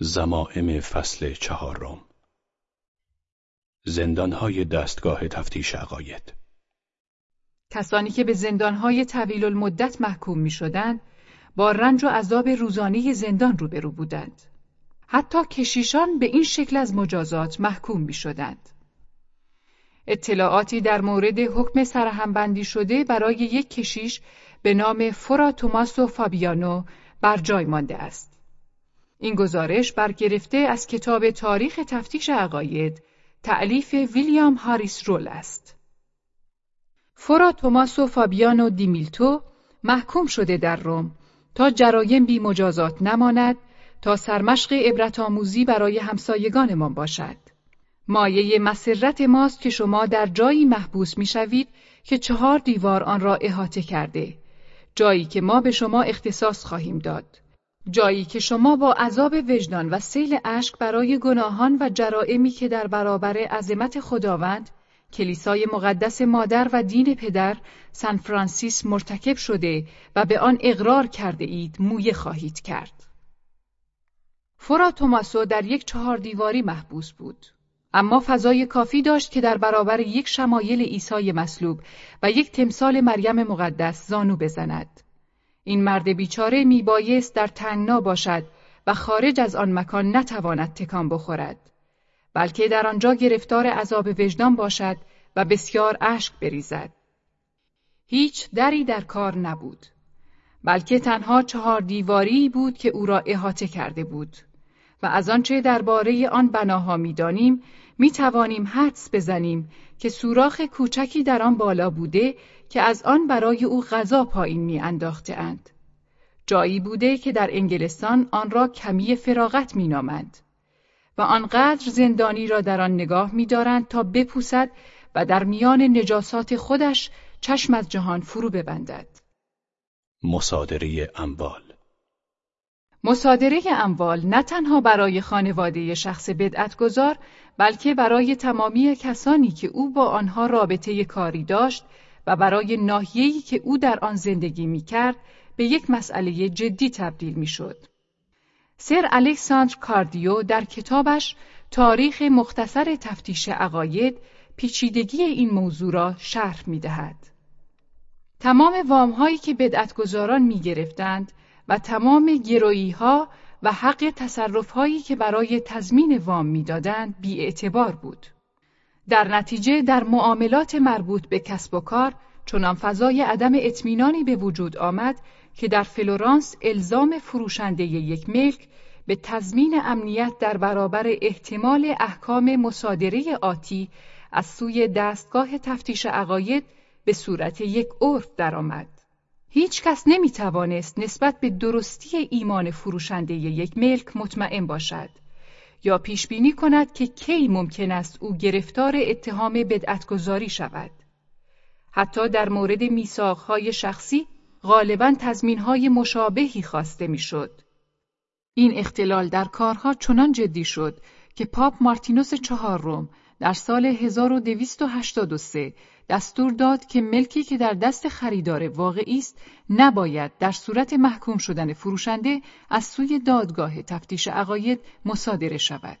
زمائم فصل چهارم زندانهای دستگاه تفتیش عقاید کسانی که به زندانهای طویل المدت محکوم می شدند با رنج و عذاب روزانه زندان روبرو بودند. حتی کشیشان به این شکل از مجازات محکوم می شدند. اطلاعاتی در مورد حکم سرهمبندی شده برای یک کشیش به نام فورا توماسو فابیانو بر جای مانده است. این گزارش برگرفته از کتاب تاریخ تفتیش عقاید تعلیف ویلیام هاریس رول است. فورا توماسو فابیانو دیمیلتو محکوم شده در روم تا جرایم بی مجازات نماند تا سرمشق عبرت آموزی برای همسایگانمان باشد. مایه مسرت ماست که شما در جایی محبوس می‌شوید که چهار دیوار آن را احاطه کرده. جایی که ما به شما اختصاص خواهیم داد. جایی که شما با عذاب وجدان و سیل اشک برای گناهان و جرائمی که در برابر عظمت خداوند کلیسای مقدس مادر و دین پدر سان فرانسیس مرتکب شده و به آن اقرار کرده اید مویه خواهید کرد. فورا توماسو در یک چهار دیواری محبوس بود. اما فضای کافی داشت که در برابر یک شمایل عیسی مصلوب و یک تمثال مریم مقدس زانو بزند. این مرد بیچاره میبایست در تنگنا باشد و خارج از آن مکان نتواند تکان بخورد بلکه در آنجا گرفتار عذاب وجدان باشد و بسیار اشک بریزد. هیچ دری در کار نبود بلکه تنها چهار دیواری بود که او را احاطه کرده بود و از آنچه درباره آن بناها می‌دانیم می توانیم حدس بزنیم که سوراخ کوچکی در آن بالا بوده که از آن برای او غذا پایین می انداخته اند. جایی بوده که در انگلستان آن را کمی فراغت می نامند. و آنقدر زندانی را در آن نگاه می دارند تا بپوسد و در میان نجاسات خودش چشم از جهان فرو ببندد. مصادره اموال مصادره اموال نه تنها برای خانواده شخص بدعتگذار بلکه برای تمامی کسانی که او با آنها رابطه کاری داشت و برای ناحیه‌ای که او در آن زندگی می کرد به یک مسئله جدی تبدیل می شد. سر الکساندر کاردیو در کتابش تاریخ مختصر تفتیش عقاید پیچیدگی این موضوع را شرح می دهد. تمام وامهایی که بدعتگذاران می گرفتند و تمام گرویی ها و حق تصرف هایی که برای تضمین وام می‌دادند اعتبار بود. در نتیجه در معاملات مربوط به کسب و کار چنان فضای عدم اطمینانی به وجود آمد که در فلورانس الزام فروشنده یک ملک به تضمین امنیت در برابر احتمال احکام مصادره آتی از سوی دستگاه تفتیش عقاید به صورت یک عرف درآمد. هیچ کس نمی توانست نسبت به درستی ایمان فروشنده یک ملک مطمئن باشد یا پیش بینی کند که کی ممکن است او گرفتار اتهام بدعتگذاری شود. حتی در مورد میثاقهای شخصی غالبا تضمینهای مشابهی خواسته می‌شد. این اختلال در کارها چنان جدی شد که پاپ مارتینوس چهارم در سال 1283 دستور داد که ملکی که در دست خریدار واقعی است نباید در صورت محکوم شدن فروشنده از سوی دادگاه تفتیش عقاید مصادره شود.